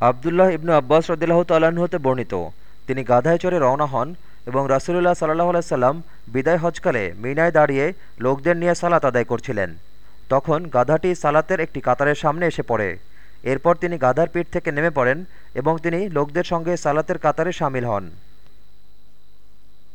আবদুল্লাহ ইবনু আব্বাস রদিল্লাহ তাল্লাহ্ন হতে বর্ণিত। তিনি গাধায় চড়ে রওনা হন এবং রাসুলুল্লাহ সাল্লাহ আলাইসাল্লাম বিদায় হজকালে মিনায় দাঁড়িয়ে লোকদের নিয়ে সালাত আদায় করছিলেন। তখন গাধাটি সালাতের একটি কাতারের সামনে এসে পড়ে। এরপর তিনি গাধার পিঠ থেকে নেমে পড়েন এবং তিনি লোকদের সঙ্গে সালাতের কাতারে সামিল হন।